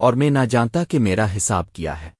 اور میں نہ جانتا کہ میرا حساب کیا ہے۔